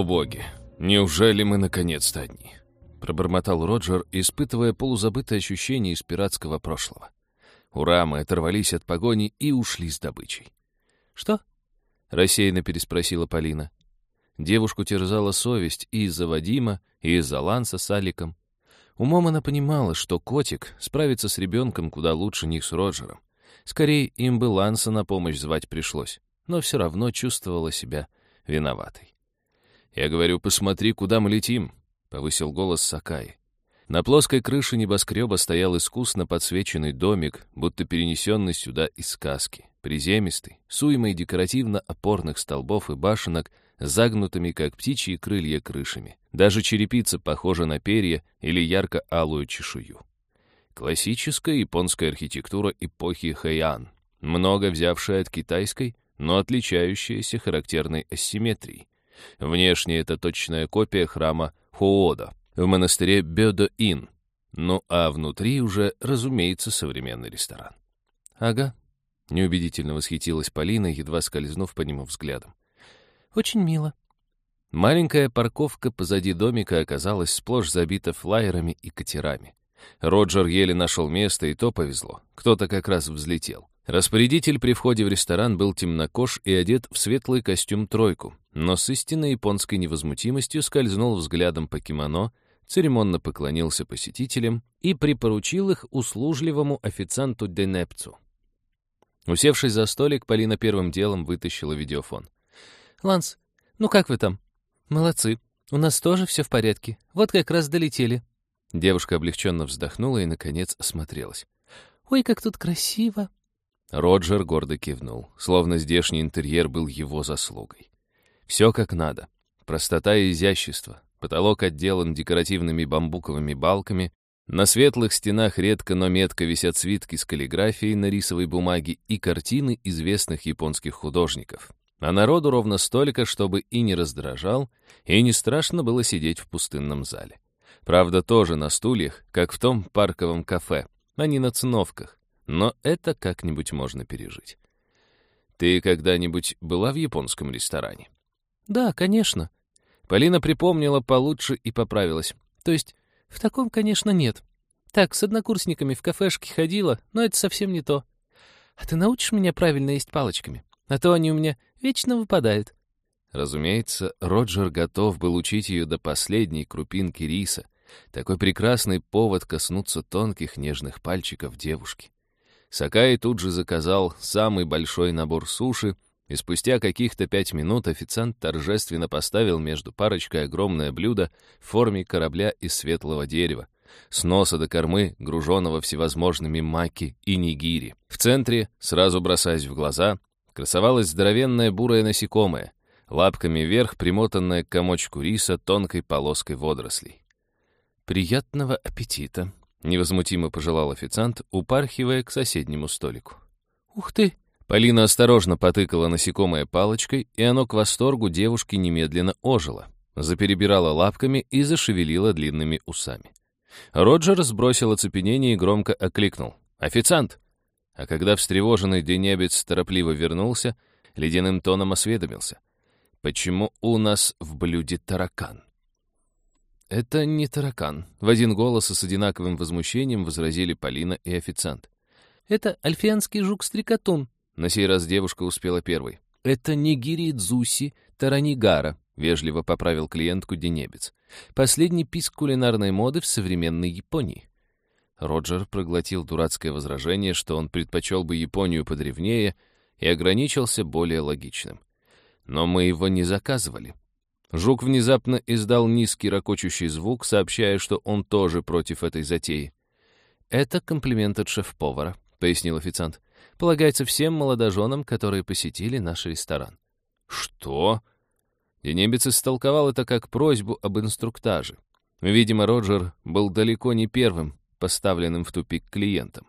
«О боги, неужели мы наконец-то одни?» Пробормотал Роджер, испытывая полузабытое ощущение из пиратского прошлого. Ура, мы оторвались от погони и ушли с добычей. «Что?» — рассеянно переспросила Полина. Девушку терзала совесть и из-за Вадима, и из-за Ланса с Аликом. Умом она понимала, что котик справится с ребенком куда лучше них с Роджером. Скорее, им бы Ланса на помощь звать пришлось, но все равно чувствовала себя виноватой. «Я говорю, посмотри, куда мы летим», — повысил голос Сакаи. На плоской крыше небоскреба стоял искусно подсвеченный домик, будто перенесенный сюда из сказки. Приземистый, с уймой декоративно-опорных столбов и башенок, загнутыми, как птичьи крылья, крышами. Даже черепица похожа на перья или ярко-алую чешую. Классическая японская архитектура эпохи Хэйан, много взявшая от китайской, но отличающаяся характерной асимметрией. Внешне это точная копия храма Хуода в монастыре Бёдо-Ин. Ну а внутри уже, разумеется, современный ресторан. «Ага», — неубедительно восхитилась Полина, едва скользнув по нему взглядом. «Очень мило». Маленькая парковка позади домика оказалась сплошь забита флайерами и катерами. Роджер еле нашел место, и то повезло. Кто-то как раз взлетел. Распорядитель при входе в ресторан был темнокож и одет в светлый костюм-тройку, но с истинной японской невозмутимостью скользнул взглядом по кимоно, церемонно поклонился посетителям и припоручил их услужливому официанту Денепцу. Усевшись за столик, Полина первым делом вытащила видеофон. «Ланс, ну как вы там?» «Молодцы. У нас тоже все в порядке. Вот как раз долетели». Девушка облегченно вздохнула и, наконец, осмотрелась. «Ой, как тут красиво!» Роджер гордо кивнул, словно здешний интерьер был его заслугой. Все как надо. Простота и изящество. Потолок отделан декоративными бамбуковыми балками. На светлых стенах редко, но метко висят свитки с каллиграфией на рисовой бумаге и картины известных японских художников. А народу ровно столько, чтобы и не раздражал, и не страшно было сидеть в пустынном зале. Правда, тоже на стульях, как в том парковом кафе, а не на циновках. Но это как-нибудь можно пережить. Ты когда-нибудь была в японском ресторане? Да, конечно. Полина припомнила получше и поправилась. То есть, в таком, конечно, нет. Так, с однокурсниками в кафешке ходила, но это совсем не то. А ты научишь меня правильно есть палочками? А то они у меня вечно выпадают. Разумеется, Роджер готов был учить ее до последней крупинки риса. Такой прекрасный повод коснуться тонких нежных пальчиков девушки. Сакай тут же заказал самый большой набор суши, и спустя каких-то пять минут официант торжественно поставил между парочкой огромное блюдо в форме корабля из светлого дерева, с носа до кормы, груженного всевозможными маки и нигири. В центре, сразу бросаясь в глаза, красовалась здоровенная бурая насекомое, лапками вверх примотанная к комочку риса тонкой полоской водорослей. «Приятного аппетита!» — невозмутимо пожелал официант, упархивая к соседнему столику. «Ух ты!» Полина осторожно потыкала насекомое палочкой, и оно к восторгу девушки немедленно ожило, заперебирала лапками и зашевелила длинными усами. Роджер сбросил оцепенение и громко окликнул. «Официант!» А когда встревоженный денебец торопливо вернулся, ледяным тоном осведомился. «Почему у нас в блюде таракан?» «Это не таракан», — в один голос и с одинаковым возмущением возразили Полина и официант. «Это альфианский жук-стрекотун», — на сей раз девушка успела первой. «Это нигири дзуси таранигара», — вежливо поправил клиентку Денебец. «Последний писк кулинарной моды в современной Японии». Роджер проглотил дурацкое возражение, что он предпочел бы Японию подревнее, и ограничился более логичным. «Но мы его не заказывали. Жук внезапно издал низкий ракочущий звук, сообщая, что он тоже против этой затеи. «Это комплимент от шеф-повара», — пояснил официант. «Полагается всем молодоженам, которые посетили наш ресторан». «Что?» Денебец истолковал это как просьбу об инструктаже. Видимо, Роджер был далеко не первым поставленным в тупик клиентом.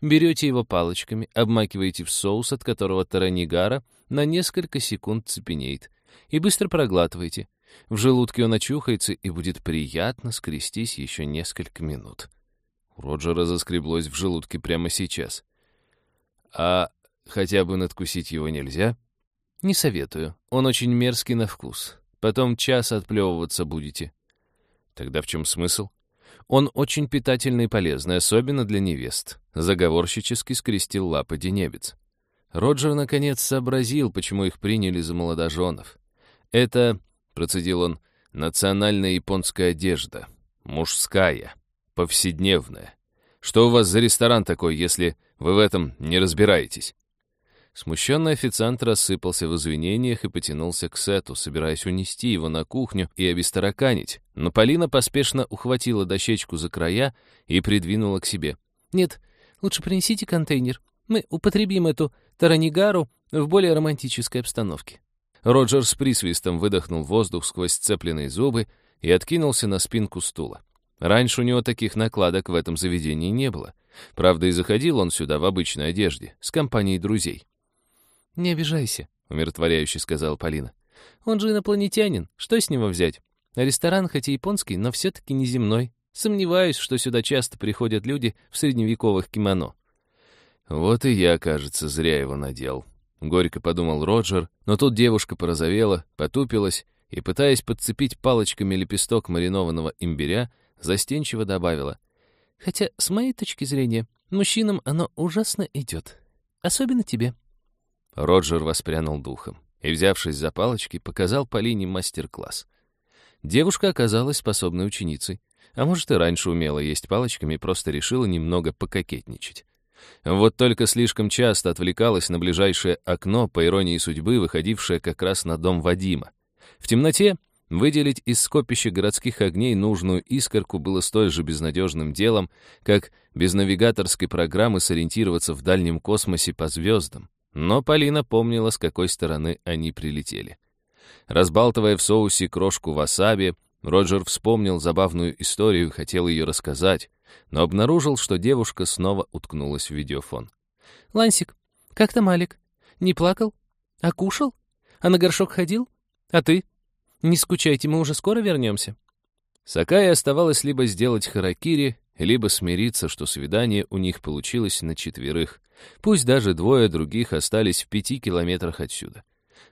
Берете его палочками, обмакиваете в соус, от которого таранигара на несколько секунд цепенеет — и быстро проглатывайте. В желудке он очухается, и будет приятно скрестись еще несколько минут. У Роджера заскреблось в желудке прямо сейчас. А хотя бы надкусить его нельзя? Не советую. Он очень мерзкий на вкус. потом час отплевываться будете». Тогда в чем смысл? Он очень питательный и полезный, особенно для невест. Заговорщически скрестил лапы денебец. Роджер наконец сообразил, почему их приняли за молодоженов. Это, процедил он, национальная японская одежда. Мужская. Повседневная. Что у вас за ресторан такой, если вы в этом не разбираетесь? Смущенный официант рассыпался в извинениях и потянулся к Сету, собираясь унести его на кухню и обестараканить, но Полина поспешно ухватила дощечку за края и придвинула к себе. «Нет, лучше принесите контейнер. Мы употребим эту таранигару в более романтической обстановке». Роджер с присвистом выдохнул воздух сквозь сцепленные зубы и откинулся на спинку стула. Раньше у него таких накладок в этом заведении не было. Правда, и заходил он сюда в обычной одежде, с компанией друзей. «Не обижайся», — умиротворяюще сказала Полина. «Он же инопланетянин, что с него взять? Ресторан хоть и японский, но все-таки неземной. Сомневаюсь, что сюда часто приходят люди в средневековых кимоно». «Вот и я, кажется, зря его надел», — горько подумал Роджер, но тут девушка порозовела, потупилась и, пытаясь подцепить палочками лепесток маринованного имбиря, застенчиво добавила. «Хотя, с моей точки зрения, мужчинам оно ужасно идет. Особенно тебе». Роджер воспрянул духом и, взявшись за палочки, показал Полине мастер-класс. Девушка оказалась способной ученицей, а может и раньше умела есть палочками просто решила немного пококетничать. Вот только слишком часто отвлекалась на ближайшее окно, по иронии судьбы, выходившее как раз на дом Вадима. В темноте выделить из скопища городских огней нужную искорку было столь же безнадежным делом, как без навигаторской программы сориентироваться в дальнем космосе по звездам. Но Полина помнила, с какой стороны они прилетели. Разбалтывая в соусе крошку васаби, Роджер вспомнил забавную историю и хотел ее рассказать, но обнаружил, что девушка снова уткнулась в видеофон. «Лансик, как там Алик? Не плакал? А кушал? А на горшок ходил? А ты? Не скучайте, мы уже скоро вернемся». Сакае оставалось либо сделать харакири, либо смириться, что свидание у них получилось на четверых, пусть даже двое других остались в пяти километрах отсюда.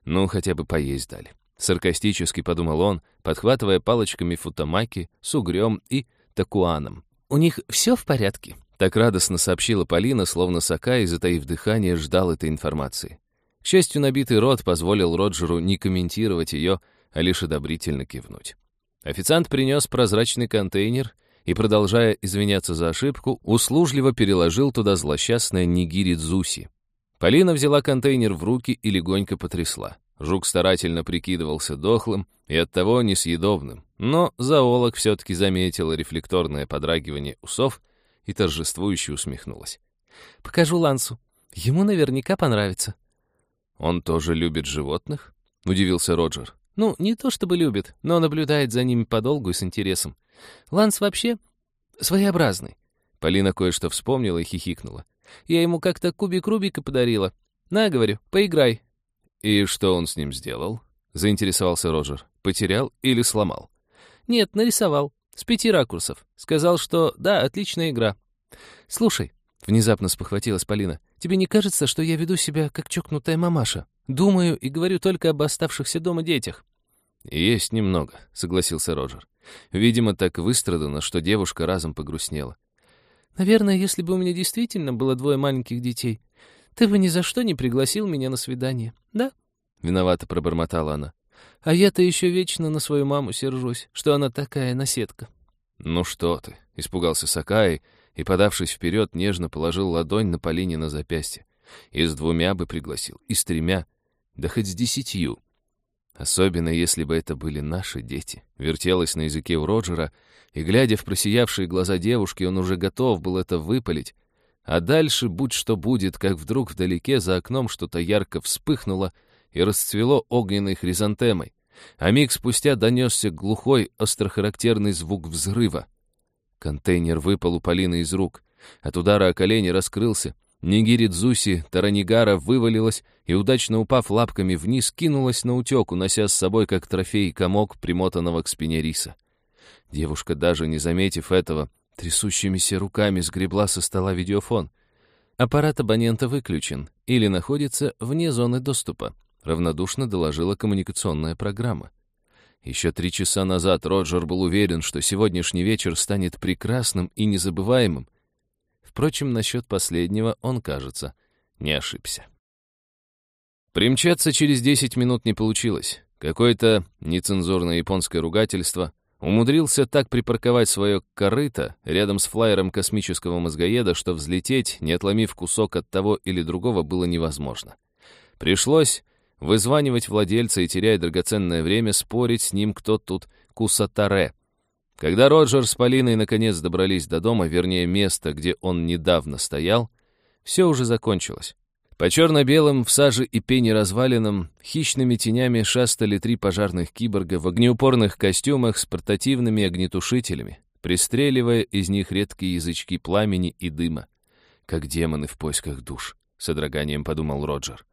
Ну, хотя бы поесть дали. Саркастически подумал он, подхватывая палочками футамаки с угрем и такуаном. «У них все в порядке?» Так радостно сообщила Полина, словно Сакай, затаив дыхание, ждал этой информации. К счастью, набитый рот позволил Роджеру не комментировать ее, а лишь одобрительно кивнуть. Официант принес прозрачный контейнер — и, продолжая извиняться за ошибку, услужливо переложил туда злосчастное нигири дзуси. Полина взяла контейнер в руки и легонько потрясла. Жук старательно прикидывался дохлым и оттого несъедобным, но зоолог все-таки заметила рефлекторное подрагивание усов и торжествующе усмехнулась. «Покажу Лансу. Ему наверняка понравится». «Он тоже любит животных?» — удивился Роджер. «Ну, не то чтобы любит, но наблюдает за ними подолгу и с интересом. Ланс вообще своеобразный. Полина кое-что вспомнила и хихикнула. Я ему как-то кубик Рубика подарила. На, говорю, поиграй. И что он с ним сделал? Заинтересовался Роджер. Потерял или сломал? Нет, нарисовал. С пяти ракурсов. Сказал, что да, отличная игра. Слушай, внезапно спохватилась Полина, тебе не кажется, что я веду себя как чокнутая мамаша? Думаю и говорю только об оставшихся дома детях. Есть немного, согласился Роджер. Видимо, так выстрадано, что девушка разом погрустнела. «Наверное, если бы у меня действительно было двое маленьких детей, ты бы ни за что не пригласил меня на свидание, да?» Виновато пробормотала она. «А я-то еще вечно на свою маму сержусь, что она такая наседка». «Ну что ты?» — испугался Сакаи и, подавшись вперед, нежно положил ладонь на Полине на запястье. И с двумя бы пригласил, и с тремя, да хоть с десятью. Особенно, если бы это были наши дети. Вертелось на языке у Роджера, и, глядя в просиявшие глаза девушки, он уже готов был это выпалить. А дальше, будь что будет, как вдруг вдалеке за окном что-то ярко вспыхнуло и расцвело огненной хризантемой, а миг спустя донесся глухой, острохарактерный звук взрыва. Контейнер выпал у Полины из рук. От удара о колени раскрылся, Нигири Дзуси Таранигара вывалилась и, удачно упав лапками вниз, кинулась на утек, унося с собой как трофей комок, примотанного к спине риса. Девушка, даже не заметив этого, трясущимися руками сгребла со стола видеофон. Аппарат абонента выключен или находится вне зоны доступа, равнодушно доложила коммуникационная программа. Еще три часа назад Роджер был уверен, что сегодняшний вечер станет прекрасным и незабываемым. Впрочем, насчет последнего он, кажется, не ошибся. Примчаться через 10 минут не получилось. Какое-то нецензурное японское ругательство умудрился так припарковать свое корыто рядом с флайером космического мозгоеда, что взлететь, не отломив кусок от того или другого, было невозможно. Пришлось вызванивать владельца и, теряя драгоценное время, спорить с ним, кто тут кусатаре. Когда Роджер с Полиной наконец добрались до дома, вернее, места, где он недавно стоял, все уже закончилось. По черно-белым, в саже и пене развалинам, хищными тенями шастали три пожарных киборга в огнеупорных костюмах с портативными огнетушителями, пристреливая из них редкие язычки пламени и дыма. Как демоны в поисках душ, — содроганием подумал Роджер.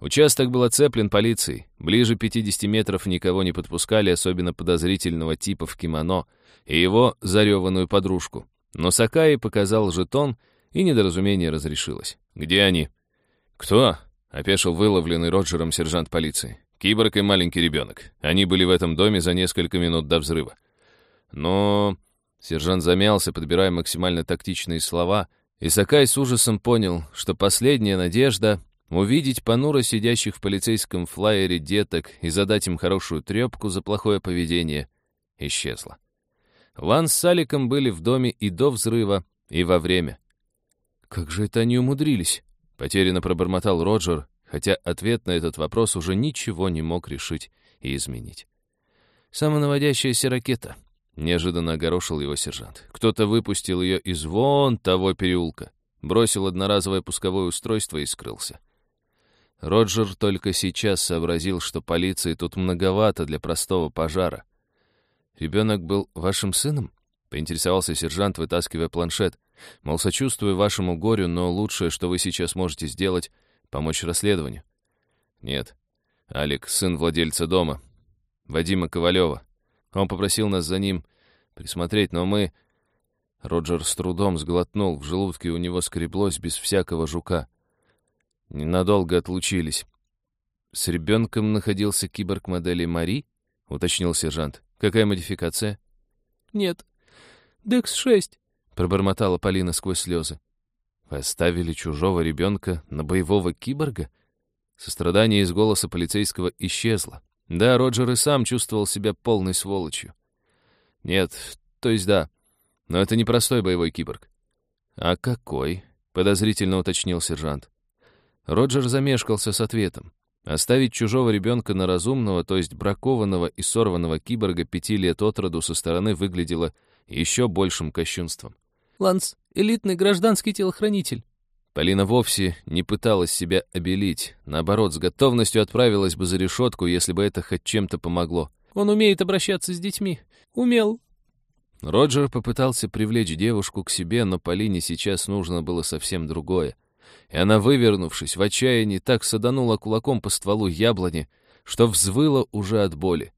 Участок был оцеплен полицией. Ближе 50 метров никого не подпускали, особенно подозрительного типа в кимоно и его зареванную подружку. Но Сакаи показал жетон, и недоразумение разрешилось. «Где они?» «Кто?» — опешил выловленный Роджером сержант полиции. «Киборг и маленький ребенок. Они были в этом доме за несколько минут до взрыва». Но... Сержант замялся, подбирая максимально тактичные слова, и Сакай с ужасом понял, что последняя надежда Увидеть понуро сидящих в полицейском флайере деток и задать им хорошую трепку за плохое поведение исчезло. Лан с Саликом были в доме и до взрыва, и во время. «Как же это они умудрились?» — потерянно пробормотал Роджер, хотя ответ на этот вопрос уже ничего не мог решить и изменить. «Самонаводящаяся ракета», — неожиданно огорошил его сержант. «Кто-то выпустил ее из вон того переулка, бросил одноразовое пусковое устройство и скрылся. Роджер только сейчас сообразил, что полиции тут многовато для простого пожара. «Ребенок был вашим сыном?» — поинтересовался сержант, вытаскивая планшет. «Мол, сочувствую вашему горю, но лучшее, что вы сейчас можете сделать, — помочь расследованию». «Нет. Алик — сын владельца дома. Вадима Ковалева. Он попросил нас за ним присмотреть, но мы...» Роджер с трудом сглотнул, в желудке у него скреблось без всякого жука. Ненадолго отлучились. С ребенком находился киборг модели Мари, уточнил сержант. Какая модификация? Нет. Декс-6, пробормотала Полина сквозь слезы. Вы оставили чужого ребенка на боевого киборга? Сострадание из голоса полицейского исчезло. Да, Роджер и сам чувствовал себя полной сволочью. Нет, то есть да, но это не простой боевой киборг. А какой? Подозрительно уточнил сержант. Роджер замешкался с ответом. Оставить чужого ребенка на разумного, то есть бракованного и сорванного киборга пяти лет от роду со стороны выглядело еще большим кощунством. «Ланс, элитный гражданский телохранитель». Полина вовсе не пыталась себя обелить. Наоборот, с готовностью отправилась бы за решетку, если бы это хоть чем-то помогло. «Он умеет обращаться с детьми. Умел». Роджер попытался привлечь девушку к себе, но Полине сейчас нужно было совсем другое и она, вывернувшись в отчаянии, так саданула кулаком по стволу яблони, что взвыла уже от боли.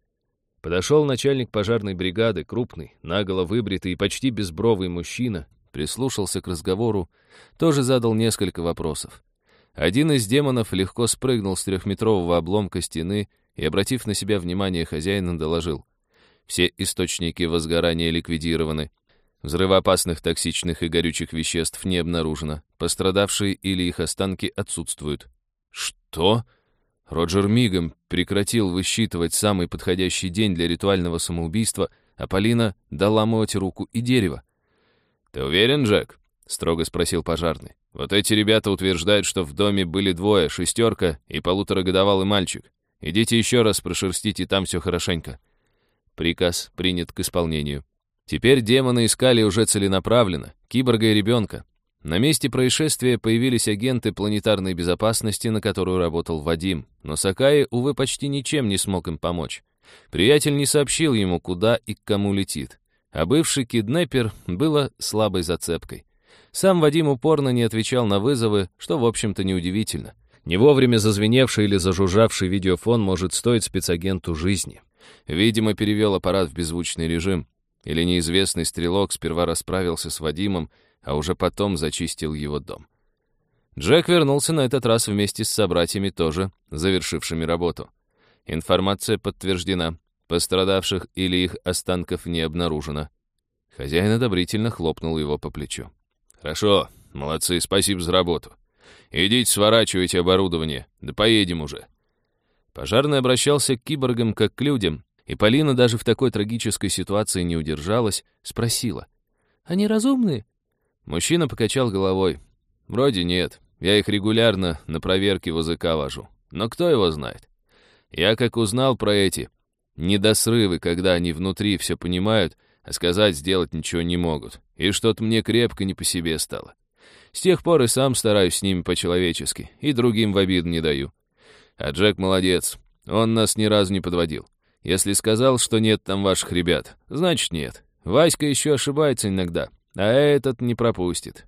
Подошел начальник пожарной бригады, крупный, наголо выбритый и почти безбровый мужчина, прислушался к разговору, тоже задал несколько вопросов. Один из демонов легко спрыгнул с трехметрового обломка стены и, обратив на себя внимание хозяина, доложил. Все источники возгорания ликвидированы. Взрывоопасных токсичных и горючих веществ не обнаружено. Пострадавшие или их останки отсутствуют. Что? Роджер мигом прекратил высчитывать самый подходящий день для ритуального самоубийства, а Полина дала Моте руку и дерево. «Ты уверен, Джек?» — строго спросил пожарный. «Вот эти ребята утверждают, что в доме были двое, шестерка и полуторагодовалый мальчик. Идите еще раз прошерстите там все хорошенько». Приказ принят к исполнению. Теперь демоны искали уже целенаправленно, киборга и ребенка. На месте происшествия появились агенты планетарной безопасности, на которую работал Вадим, но Сакаи, увы, почти ничем не смог им помочь. Приятель не сообщил ему, куда и к кому летит. А бывший киднеппер было слабой зацепкой. Сам Вадим упорно не отвечал на вызовы, что, в общем-то, неудивительно. Не вовремя зазвеневший или зажужжавший видеофон может стоить спецагенту жизни. Видимо, перевел аппарат в беззвучный режим. Или неизвестный стрелок сперва расправился с Вадимом, а уже потом зачистил его дом. Джек вернулся на этот раз вместе с собратьями тоже, завершившими работу. Информация подтверждена. Пострадавших или их останков не обнаружено. Хозяин одобрительно хлопнул его по плечу. «Хорошо, молодцы, спасибо за работу. Идите сворачивайте оборудование, да поедем уже». Пожарный обращался к киборгам как к людям, и Полина даже в такой трагической ситуации не удержалась, спросила. «Они разумные?» Мужчина покачал головой. «Вроде нет. Я их регулярно на проверки в ОЗК вожу. Но кто его знает? Я как узнал про эти недосрывы, когда они внутри все понимают, а сказать, сделать ничего не могут. И что-то мне крепко не по себе стало. С тех пор и сам стараюсь с ними по-человечески, и другим в обиду не даю. А Джек молодец, он нас ни разу не подводил. Если сказал, что нет там ваших ребят, значит нет. Васька еще ошибается иногда, а этот не пропустит.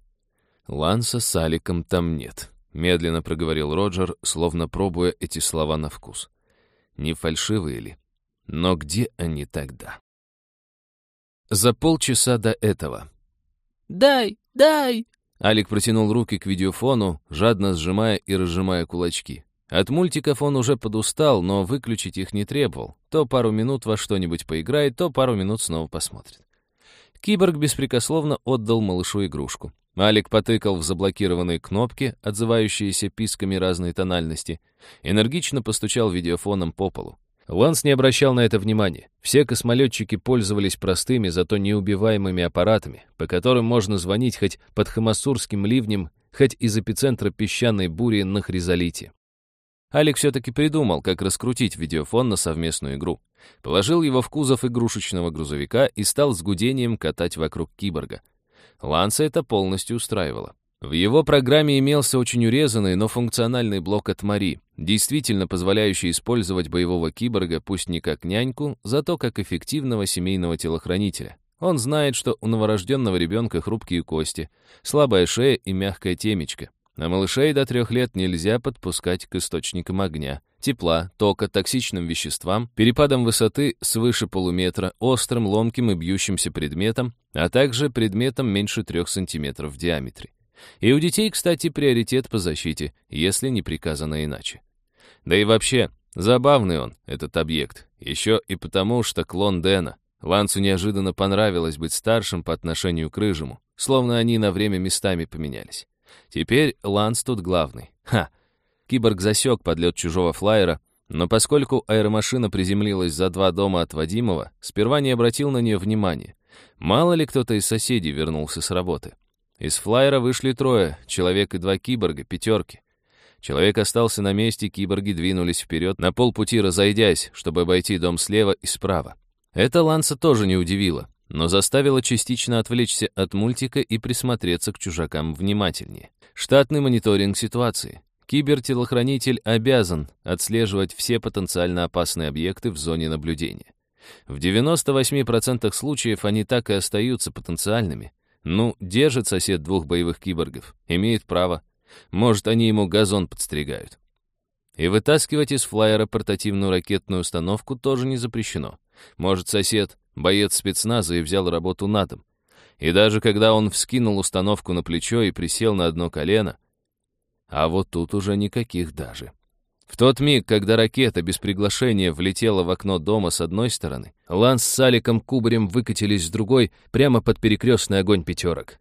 Ланса с Аликом там нет, медленно проговорил Роджер, словно пробуя эти слова на вкус. Не фальшивые ли? Но где они тогда? За полчаса до этого. «Дай, дай!» Алик протянул руки к видеофону, жадно сжимая и разжимая кулачки. От мультиков он уже подустал, но выключить их не требовал. То пару минут во что-нибудь поиграет, то пару минут снова посмотрит. Киборг беспрекословно отдал малышу игрушку. Алик потыкал в заблокированные кнопки, отзывающиеся писками разной тональности, энергично постучал видеофоном по полу. Ланс не обращал на это внимания. Все космолетчики пользовались простыми, зато неубиваемыми аппаратами, по которым можно звонить хоть под хамасурским ливнем, хоть из эпицентра песчаной бури на Хризолите. Алик все-таки придумал, как раскрутить видеофон на совместную игру. Положил его в кузов игрушечного грузовика и стал с гудением катать вокруг киборга. Ланса это полностью устраивало. В его программе имелся очень урезанный, но функциональный блок от Мари, действительно позволяющий использовать боевого киборга пусть не как няньку, зато как эффективного семейного телохранителя. Он знает, что у новорожденного ребенка хрупкие кости, слабая шея и мягкая темечко. А малышей до трех лет нельзя подпускать к источникам огня, тепла, тока, токсичным веществам, перепадам высоты свыше полуметра, острым, ломким и бьющимся предметом, а также предметом меньше трех сантиметров в диаметре. И у детей, кстати, приоритет по защите, если не приказано иначе. Да и вообще, забавный он, этот объект, еще и потому, что клон Дэна. Лансу неожиданно понравилось быть старшим по отношению к Рыжему, словно они на время местами поменялись. Теперь Ланс тут главный. Ха! Киборг засек подлет чужого флайера, но поскольку аэромашина приземлилась за два дома от Вадимова, сперва не обратил на нее внимания. Мало ли кто-то из соседей вернулся с работы. Из флайера вышли трое, человек и два киборга, пятерки. Человек остался на месте, киборги двинулись вперед, на полпути разойдясь, чтобы обойти дом слева и справа. Это Ланса тоже не удивило но заставило частично отвлечься от мультика и присмотреться к чужакам внимательнее. Штатный мониторинг ситуации. Кибертелохранитель обязан отслеживать все потенциально опасные объекты в зоне наблюдения. В 98% случаев они так и остаются потенциальными. Ну, держит сосед двух боевых киборгов, имеет право. Может, они ему газон подстригают. И вытаскивать из флайера портативную ракетную установку тоже не запрещено. Может, сосед боец спецназа и взял работу на дом. И даже когда он вскинул установку на плечо и присел на одно колено, а вот тут уже никаких даже. В тот миг, когда ракета без приглашения влетела в окно дома с одной стороны, Ланс с Аликом кубарем выкатились с другой, прямо под перекрестный огонь пятерок.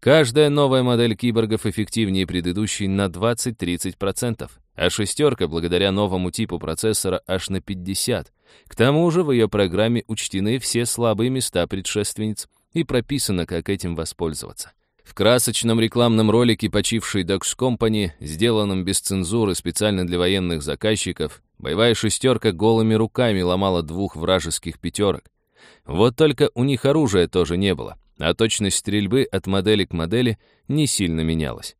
Каждая новая модель киборгов эффективнее предыдущей на 20-30%, а шестерка, благодаря новому типу процессора, аж на 50%. К тому же в ее программе учтены все слабые места предшественниц и прописано, как этим воспользоваться. В красочном рекламном ролике почившей Docs Company, сделанном без цензуры специально для военных заказчиков, боевая шестерка голыми руками ломала двух вражеских пятерок. Вот только у них оружия тоже не было, а точность стрельбы от модели к модели не сильно менялась.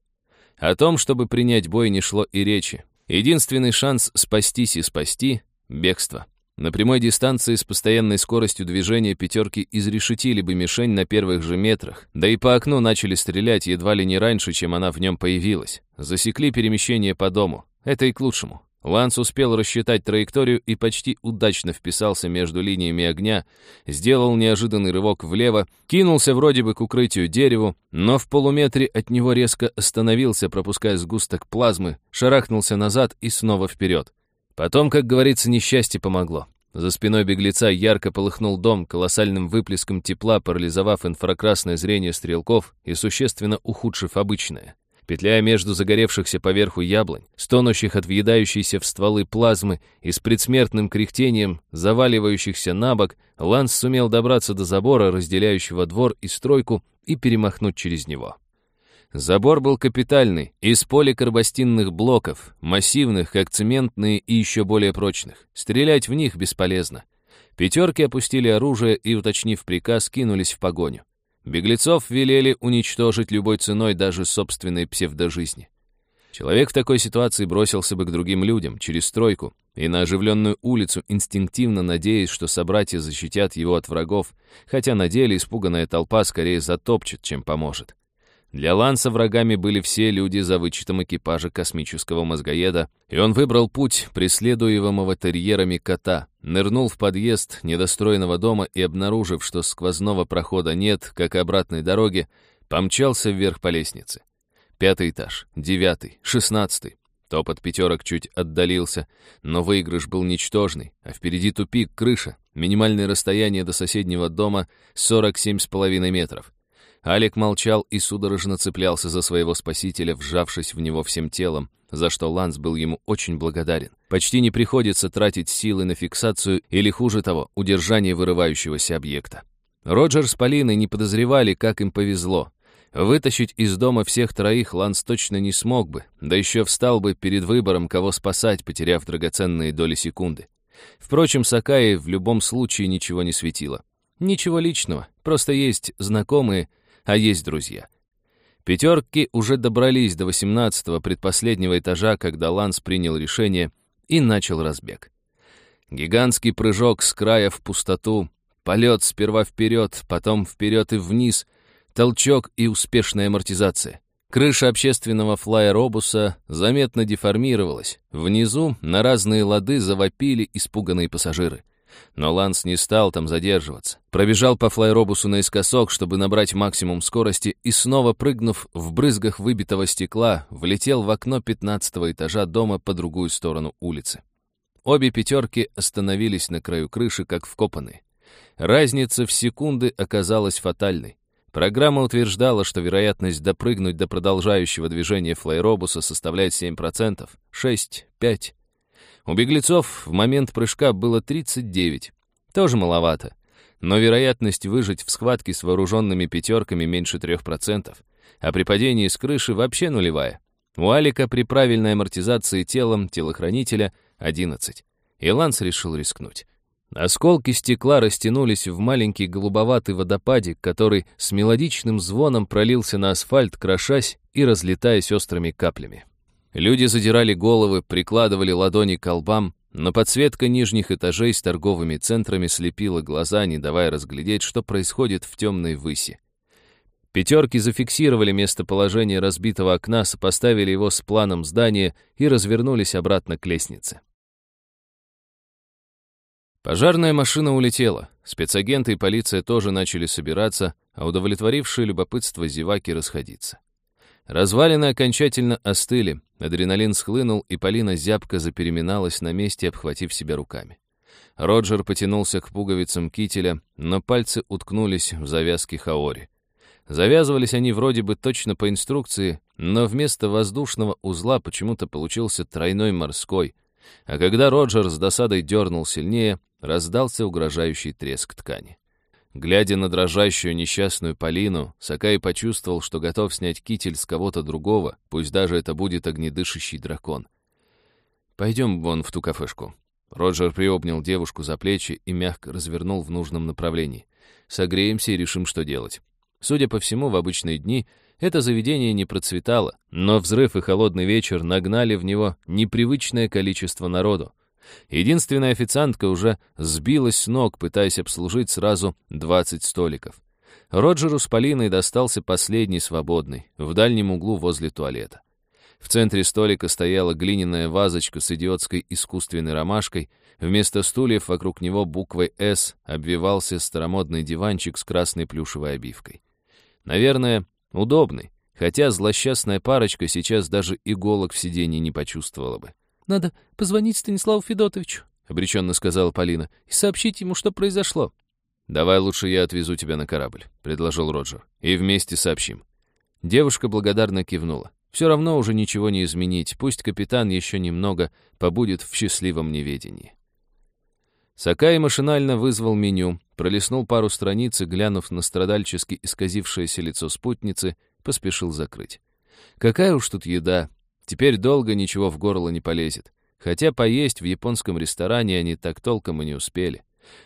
О том, чтобы принять бой, не шло и речи. Единственный шанс спастись и спасти — бегство. На прямой дистанции с постоянной скоростью движения пятерки изрешетили бы мишень на первых же метрах, да и по окну начали стрелять едва ли не раньше, чем она в нем появилась. Засекли перемещение по дому. Это и к лучшему. Ланс успел рассчитать траекторию и почти удачно вписался между линиями огня, сделал неожиданный рывок влево, кинулся вроде бы к укрытию дереву, но в полуметре от него резко остановился, пропуская сгусток плазмы, шарахнулся назад и снова вперед. Потом, как говорится, несчастье помогло. За спиной беглеца ярко полыхнул дом, колоссальным выплеском тепла парализовав инфракрасное зрение стрелков и существенно ухудшив обычное. Петляя между загоревшихся поверху яблонь, стонущих от въедающейся в стволы плазмы и с предсмертным кряхтением заваливающихся на бок, Ланс сумел добраться до забора, разделяющего двор и стройку, и перемахнуть через него. Забор был капитальный, из поликарбостинных блоков, массивных, как цементные и еще более прочных. Стрелять в них бесполезно. Пятерки опустили оружие и, уточнив приказ, кинулись в погоню. Беглецов велели уничтожить любой ценой даже собственной псевдожизни. Человек в такой ситуации бросился бы к другим людям, через стройку, и на оживленную улицу, инстинктивно надеясь, что собратья защитят его от врагов, хотя на деле испуганная толпа скорее затопчет, чем поможет. Для Ланса врагами были все люди за вычетом экипажа космического мозгоеда, и он выбрал путь преследуемого терьерами кота, нырнул в подъезд недостроенного дома и, обнаружив, что сквозного прохода нет, как обратной дороги, помчался вверх по лестнице. Пятый этаж, девятый, шестнадцатый. Топот пятерок чуть отдалился, но выигрыш был ничтожный, а впереди тупик, крыша, минимальное расстояние до соседнего дома — 47,5 метров. Алик молчал и судорожно цеплялся за своего спасителя, вжавшись в него всем телом, за что Ланс был ему очень благодарен. Почти не приходится тратить силы на фиксацию или, хуже того, удержание вырывающегося объекта. Роджер с Полиной не подозревали, как им повезло. Вытащить из дома всех троих Ланс точно не смог бы, да еще встал бы перед выбором, кого спасать, потеряв драгоценные доли секунды. Впрочем, Сакаи в любом случае ничего не светило. Ничего личного, просто есть знакомые, а есть друзья. Пятерки уже добрались до 18-го предпоследнего этажа, когда Ланс принял решение и начал разбег. Гигантский прыжок с края в пустоту, полет сперва вперед, потом вперед и вниз, толчок и успешная амортизация. Крыша общественного флайеробуса заметно деформировалась. Внизу на разные лады завопили испуганные пассажиры. Но Ланс не стал там задерживаться. Пробежал по флайробусу наискосок, чтобы набрать максимум скорости, и снова прыгнув в брызгах выбитого стекла, влетел в окно пятнадцатого этажа дома по другую сторону улицы. Обе пятерки остановились на краю крыши, как вкопанные. Разница в секунды оказалась фатальной. Программа утверждала, что вероятность допрыгнуть до продолжающего движения флайробуса составляет 7%, 6, 5. У беглецов в момент прыжка было 39. Тоже маловато. Но вероятность выжить в схватке с вооруженными пятерками меньше 3%, а при падении с крыши вообще нулевая. У Алика при правильной амортизации телом телохранителя 11. И Ланс решил рискнуть. Осколки стекла растянулись в маленький голубоватый водопадик, который с мелодичным звоном пролился на асфальт, крошась и разлетаясь острыми каплями. Люди задирали головы, прикладывали ладони к колбам, но подсветка нижних этажей с торговыми центрами слепила глаза, не давая разглядеть, что происходит в темной выси. Пятерки зафиксировали местоположение разбитого окна, сопоставили его с планом здания и развернулись обратно к лестнице. Пожарная машина улетела. Спецагенты и полиция тоже начали собираться, а удовлетворившие любопытство зеваки расходиться. Развалины окончательно остыли, адреналин схлынул, и Полина зябко запереминалась на месте, обхватив себя руками. Роджер потянулся к пуговицам кителя, но пальцы уткнулись в завязки хаори. Завязывались они вроде бы точно по инструкции, но вместо воздушного узла почему-то получился тройной морской, а когда Роджер с досадой дернул сильнее, раздался угрожающий треск ткани. Глядя на дрожащую несчастную Полину, Сакай почувствовал, что готов снять китель с кого-то другого, пусть даже это будет огнедышащий дракон. «Пойдем вон в ту кафешку». Роджер приобнял девушку за плечи и мягко развернул в нужном направлении. «Согреемся и решим, что делать». Судя по всему, в обычные дни это заведение не процветало, но взрыв и холодный вечер нагнали в него непривычное количество народу. Единственная официантка уже сбилась с ног, пытаясь обслужить сразу 20 столиков. Роджеру с Полиной достался последний свободный, в дальнем углу возле туалета. В центре столика стояла глиняная вазочка с идиотской искусственной ромашкой, вместо стульев вокруг него буквой «С» обвивался старомодный диванчик с красной плюшевой обивкой. Наверное, удобный, хотя злосчастная парочка сейчас даже иголок в сиденье не почувствовала бы. Надо позвонить Станиславу Федотовичу», — обреченно сказала Полина, — «и сообщить ему, что произошло». «Давай лучше я отвезу тебя на корабль», — предложил Роджер, — «и вместе сообщим». Девушка благодарно кивнула. Все равно уже ничего не изменить, пусть капитан еще немного побудет в счастливом неведении. Сакай машинально вызвал меню, пролистнул пару страниц и, глянув на страдальчески исказившееся лицо спутницы, поспешил закрыть. Какая уж тут еда, теперь долго ничего в горло не полезет. Хотя поесть в японском ресторане они так толком и не успели.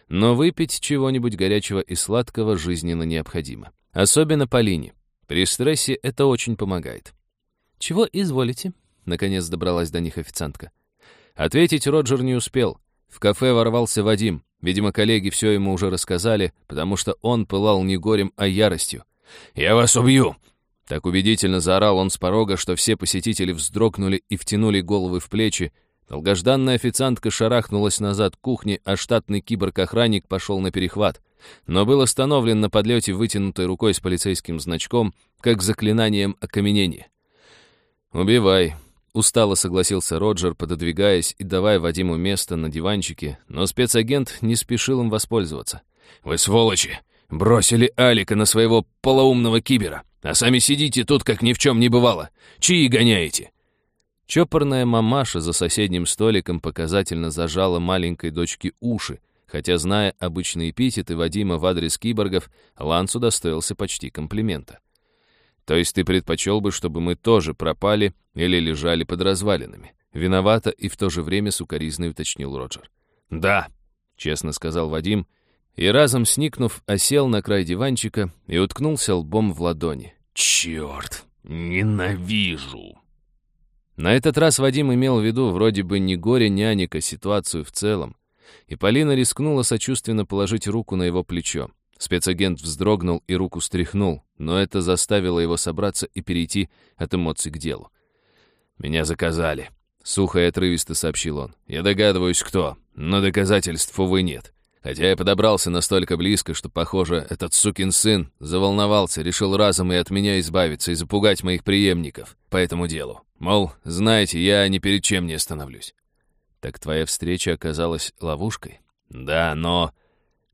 Но выпить чего-нибудь горячего и сладкого жизненно необходимо. Особенно по линии. При стрессе это очень помогает. «Чего изволите?» — наконец добралась до них официантка. Ответить Роджер не успел. В кафе ворвался Вадим. Видимо, коллеги все ему уже рассказали, потому что он пылал не горем, а яростью. «Я вас убью!» Так убедительно заорал он с порога, что все посетители вздрогнули и втянули головы в плечи. Долгожданная официантка шарахнулась назад к кухне, а штатный киборг-охранник пошел на перехват. Но был остановлен на подлете вытянутой рукой с полицейским значком, как заклинанием окаменения. «Убивай», — устало согласился Роджер, пододвигаясь и давая Вадиму место на диванчике, но спецагент не спешил им воспользоваться. «Вы сволочи! Бросили Алика на своего полоумного кибера, а сами сидите тут, как ни в чем не бывало. Чьи гоняете?» Чопорная мамаша за соседним столиком показательно зажала маленькой дочке уши, хотя, зная обычные эпитеты Вадима в адрес киборгов, Лансу достоился почти комплимента. То есть ты предпочел бы, чтобы мы тоже пропали или лежали под развалинами? Виновато и в то же время сукоризно уточнил Роджер. «Да», — честно сказал Вадим, и разом сникнув, осел на край диванчика и уткнулся лбом в ладони. «Черт, ненавижу!» На этот раз Вадим имел в виду вроде бы не горе няника, ситуацию в целом. И Полина рискнула сочувственно положить руку на его плечо. Спецагент вздрогнул и руку стряхнул, но это заставило его собраться и перейти от эмоций к делу. «Меня заказали», — сухо и отрывисто сообщил он. «Я догадываюсь, кто, но доказательств, увы, нет. Хотя я подобрался настолько близко, что, похоже, этот сукин сын заволновался, решил разом и от меня избавиться и запугать моих преемников по этому делу. Мол, знаете, я ни перед чем не остановлюсь». «Так твоя встреча оказалась ловушкой?» «Да, но...»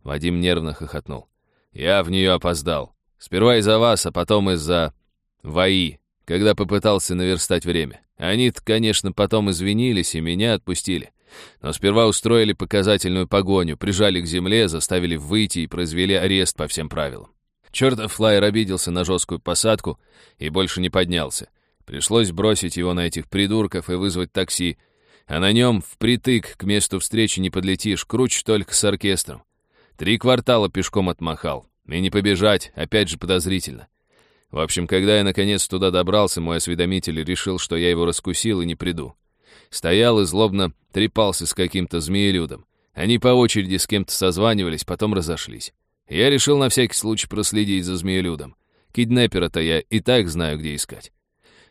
Вадим нервно хохотнул. Я в нее опоздал. Сперва из-за вас, а потом из-за... ВАИ, когда попытался наверстать время. Они-то, конечно, потом извинились и меня отпустили. Но сперва устроили показательную погоню, прижали к земле, заставили выйти и произвели арест по всем правилам. Чертов флайер обиделся на жесткую посадку и больше не поднялся. Пришлось бросить его на этих придурков и вызвать такси. А на нем впритык к месту встречи не подлетишь, круче только с оркестром. Три квартала пешком отмахал. И не побежать, опять же подозрительно. В общем, когда я наконец туда добрался, мой осведомитель решил, что я его раскусил и не приду. Стоял и злобно трепался с каким-то змеелюдом. Они по очереди с кем-то созванивались, потом разошлись. Я решил на всякий случай проследить за змеелюдом. Киднепера-то я и так знаю, где искать.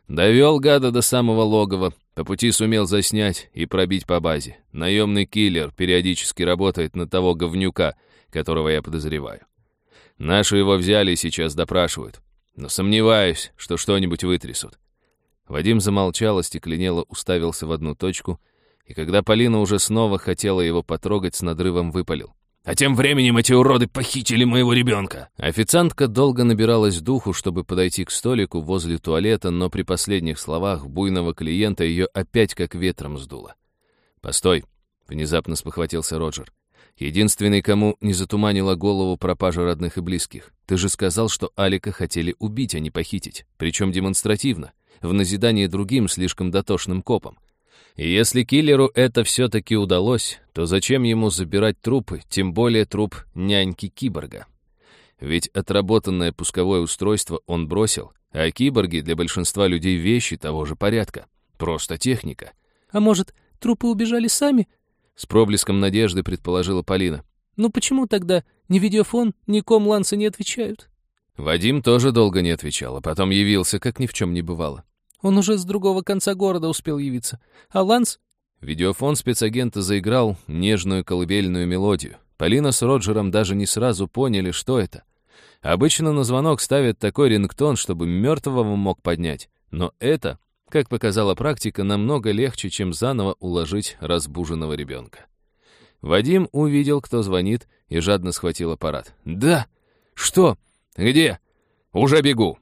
Довел гада до самого логова, по пути сумел заснять и пробить по базе. Наемный киллер периодически работает на того говнюка, которого я подозреваю. Наши его взяли и сейчас допрашивают. Но сомневаюсь, что что-нибудь вытрясут. Вадим замолчал, остекленело уставился в одну точку, и когда Полина уже снова хотела его потрогать, с надрывом выпалил. «А тем временем эти уроды похитили моего ребенка!» Официантка долго набиралась духу, чтобы подойти к столику возле туалета, но при последних словах буйного клиента ее опять как ветром сдуло. «Постой!» — внезапно спохватился Роджер. Единственный, кому не затуманила голову пропажа родных и близких. Ты же сказал, что Алика хотели убить, а не похитить. Причем демонстративно, в назидание другим слишком дотошным копам. И если киллеру это все-таки удалось, то зачем ему забирать трупы, тем более труп няньки-киборга? Ведь отработанное пусковое устройство он бросил, а киборги для большинства людей вещи того же порядка. Просто техника. А может, трупы убежали сами? С проблеском надежды предположила Полина. «Ну почему тогда ни видеофон, ни ком Ланса не отвечают?» Вадим тоже долго не отвечал, а потом явился, как ни в чем не бывало. «Он уже с другого конца города успел явиться. А Ланс...» Видеофон спецагента заиграл нежную колыбельную мелодию. Полина с Роджером даже не сразу поняли, что это. Обычно на звонок ставят такой рингтон, чтобы мертвого мог поднять. Но это как показала практика, намного легче, чем заново уложить разбуженного ребенка. Вадим увидел, кто звонит, и жадно схватил аппарат. «Да! Что? Где? Уже бегу!»